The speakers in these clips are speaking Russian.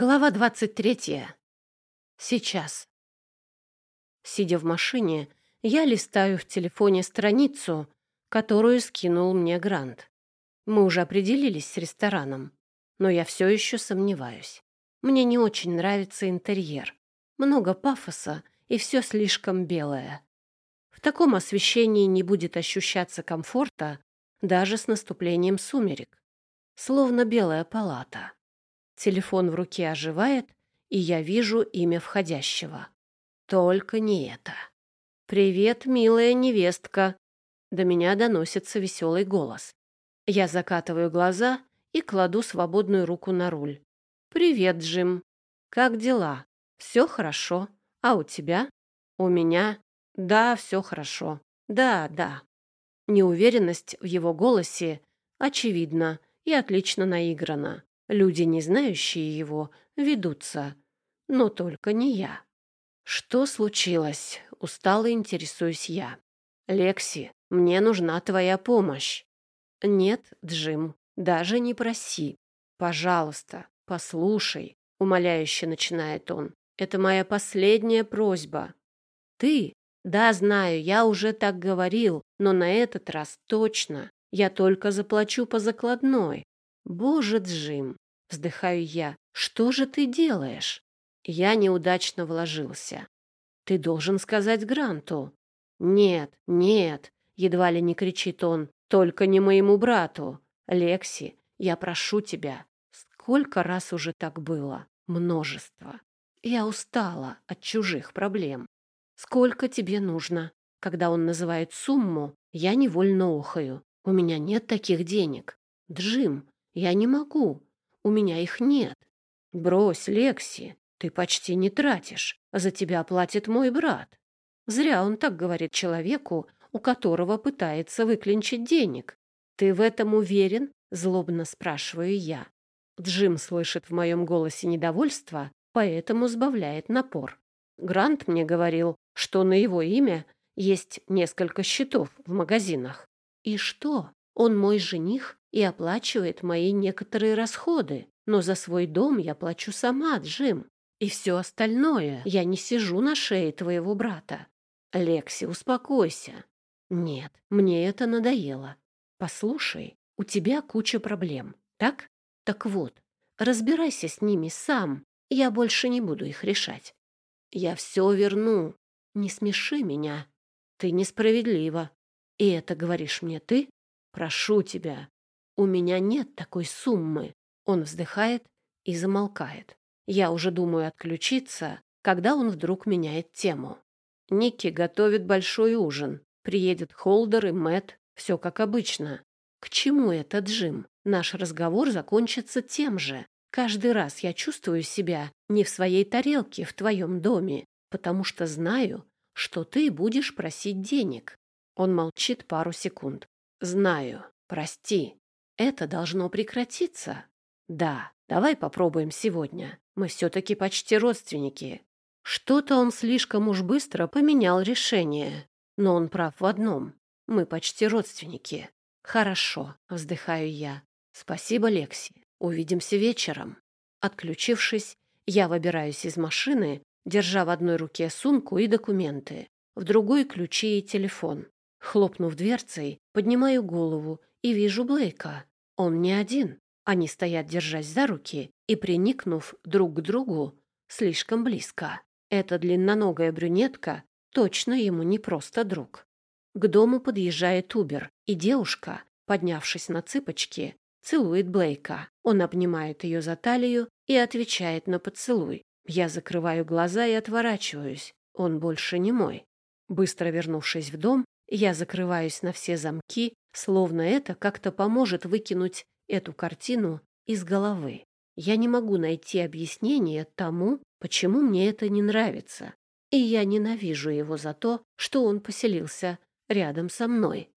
Глава двадцать третья. Сейчас. Сидя в машине, я листаю в телефоне страницу, которую скинул мне Грант. Мы уже определились с рестораном, но я все еще сомневаюсь. Мне не очень нравится интерьер. Много пафоса, и все слишком белое. В таком освещении не будет ощущаться комфорта даже с наступлением сумерек. Словно белая палата. Телефон в руке оживает, и я вижу имя входящего. Только не это. «Привет, милая невестка!» До меня доносится веселый голос. Я закатываю глаза и кладу свободную руку на руль. «Привет, Джим. Как дела? Все хорошо. А у тебя?» «У меня?» «Да, все хорошо. Да, да». Неуверенность в его голосе очевидна и отлично наиграна. Люди, не знающие его, ведутся. Но только не я. Что случилось? Устало интересуюсь я. Лекси, мне нужна твоя помощь. Нет, Джим, даже не проси. Пожалуйста, послушай, умоляюще начинает он. Это моя последняя просьба. Ты? Да, знаю, я уже так говорил, но на этот раз точно. Я только заплачу по закладной. Боже, Джим, вздыхаю я, что же ты делаешь? Я неудачно вложился. Ты должен сказать Гранту. Нет, нет, едва ли не кричит он, только не моему брату. Лекси, я прошу тебя. Сколько раз уже так было? Множество. Я устала от чужих проблем. Сколько тебе нужно? Когда он называет сумму, я невольно охаю. У меня нет таких денег. Джим, я не могу. У меня их нет. Брось, Лекси, ты почти не тратишь. За тебя платит мой брат. Зря он так говорит человеку, у которого пытается выклинчить денег. Ты в этом уверен? Злобно спрашиваю я. Джим слышит в моем голосе недовольство, поэтому сбавляет напор. Грант мне говорил, что на его имя есть несколько счетов в магазинах. И что? Он мой жених и оплачивает мои некоторые расходы. Но за свой дом я плачу сама, Джим. И все остальное я не сижу на шее твоего брата. Лекси, успокойся. Нет, мне это надоело. Послушай, у тебя куча проблем, так? Так вот, разбирайся с ними сам. Я больше не буду их решать. Я все верну. Не смеши меня. Ты несправедлива. И это говоришь мне ты? Прошу тебя, у меня нет такой суммы. Он вздыхает и замолкает. Я уже думаю отключиться, когда он вдруг меняет тему. Никки готовит большой ужин. Приедет Холдер и Мэт, все как обычно. К чему это, Джим? Наш разговор закончится тем же. Каждый раз я чувствую себя не в своей тарелке в твоем доме, потому что знаю, что ты будешь просить денег. Он молчит пару секунд. Знаю. Прости. Это должно прекратиться. Да, давай попробуем сегодня. Мы все-таки почти родственники. Что-то он слишком уж быстро поменял решение. Но он прав в одном. Мы почти родственники. Хорошо, вздыхаю я. Спасибо, Лекси. Увидимся вечером. Отключившись, я выбираюсь из машины, держа в одной руке сумку и документы, в другой ключи и телефон. Хлопнув дверцей, поднимаю голову и вижу Блейка. Он не один. Они стоят, держась за руки и приникнув друг к другу слишком близко. Эта длинноногая брюнетка точно ему не просто друг. К дому подъезжает Убер, и девушка, поднявшись на цыпочки, целует Блейка. Он обнимает ее за талию и отвечает на поцелуй. Я закрываю глаза и отворачиваюсь. Он больше не мой. Быстро вернувшись в дом, я закрываюсь на все замки, словно это как-то поможет выкинуть эту картину из головы. Я не могу найти объяснение тому, почему мне это не нравится. И я ненавижу его за то, что он поселился рядом со мной.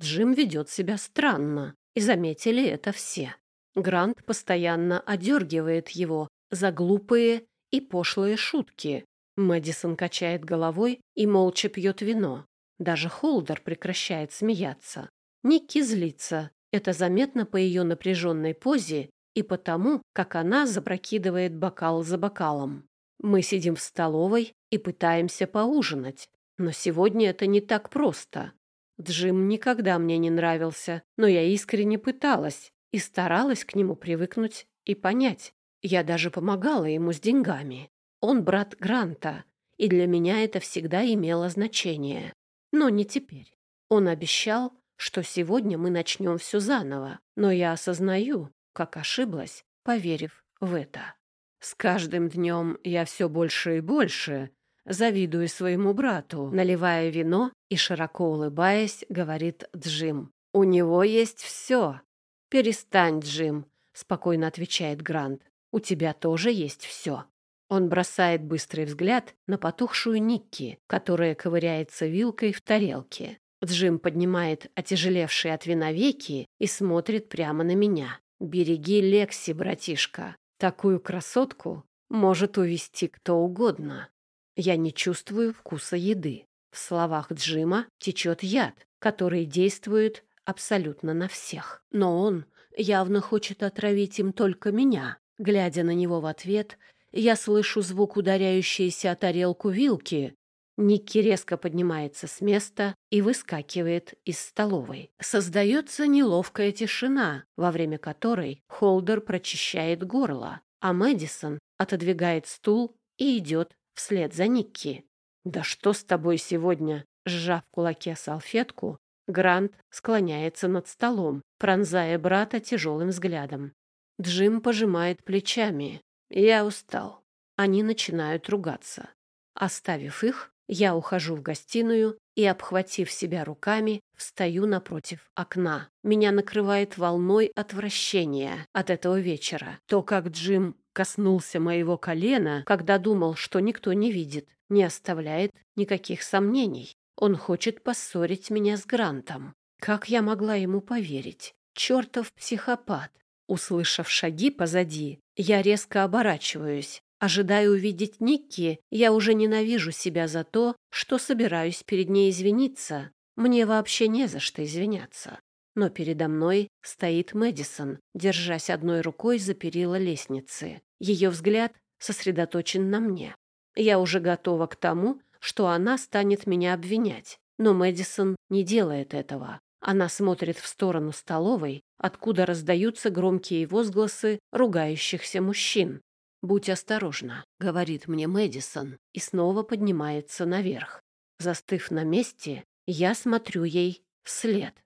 Джим ведет себя странно, и заметили это все. Грант постоянно одергивает его за глупые и пошлые шутки. Мэдисон качает головой и молча пьет вино. Даже Холдер прекращает смеяться. Никки злится. Это заметно по ее напряженной позе и потому, как она запрокидывает бокал за бокалом. Мы сидим в столовой и пытаемся поужинать. Но сегодня это не так просто. Джим никогда мне не нравился, но я искренне пыталась и старалась к нему привыкнуть и понять. Я даже помогала ему с деньгами. Он брат Гранта, и для меня это всегда имело значение. Но не теперь. Он обещал, что сегодня мы начнем все заново, но я осознаю, как ошиблась, поверив в это. С каждым днем я все больше и больше завидую своему брату, наливая вино и, широко улыбаясь, говорит Джим. «У него есть все». «Перестань, Джим», — спокойно отвечает Грант. «У тебя тоже есть все». Он бросает быстрый взгляд на потухшую Никки, которая ковыряется вилкой в тарелке. Джим поднимает отяжелевшие от вина веки и смотрит прямо на меня. «Береги Лекси, братишка. Такую красотку может увести кто угодно». Я не чувствую вкуса еды. В словах Джима течет яд, который действует абсолютно на всех. Но он явно хочет отравить им только меня. Глядя на него в ответ, я слышу звук ударяющейся о тарелку вилки. Никки резко поднимается с места и выскакивает из столовой. Создается неловкая тишина, во время которой Холдер прочищает горло, а Мэдисон отодвигает стул и идет вслед за Никки. «Да что с тобой сегодня?» Сжав в кулаке салфетку, Грант склоняется над столом, пронзая брата тяжелым взглядом. Джим пожимает плечами. «Я устал». Они начинают ругаться. Оставив их, я ухожу в гостиную и, обхватив себя руками, встаю напротив окна. Меня накрывает волной отвращения от этого вечера. То, как Джим коснулся моего колена, когда думал, что никто не видит, не оставляет никаких сомнений. Он хочет поссорить меня с Грантом. Как я могла ему поверить? Чертов психопат. Услышав шаги позади, я резко оборачиваюсь. Ожидая увидеть Никки, я уже ненавижу себя за то, что собираюсь перед ней извиниться. Мне вообще не за что извиняться но передо мной стоит Мэдисон, держась одной рукой за перила лестницы. Ее взгляд сосредоточен на мне. Я уже готова к тому, что она станет меня обвинять. Но Мэдисон не делает этого. Она смотрит в сторону столовой, откуда раздаются громкие возгласы ругающихся мужчин. «Будь осторожна», — говорит мне Мэдисон, и снова поднимается наверх. Застыв на месте, я смотрю ей вслед.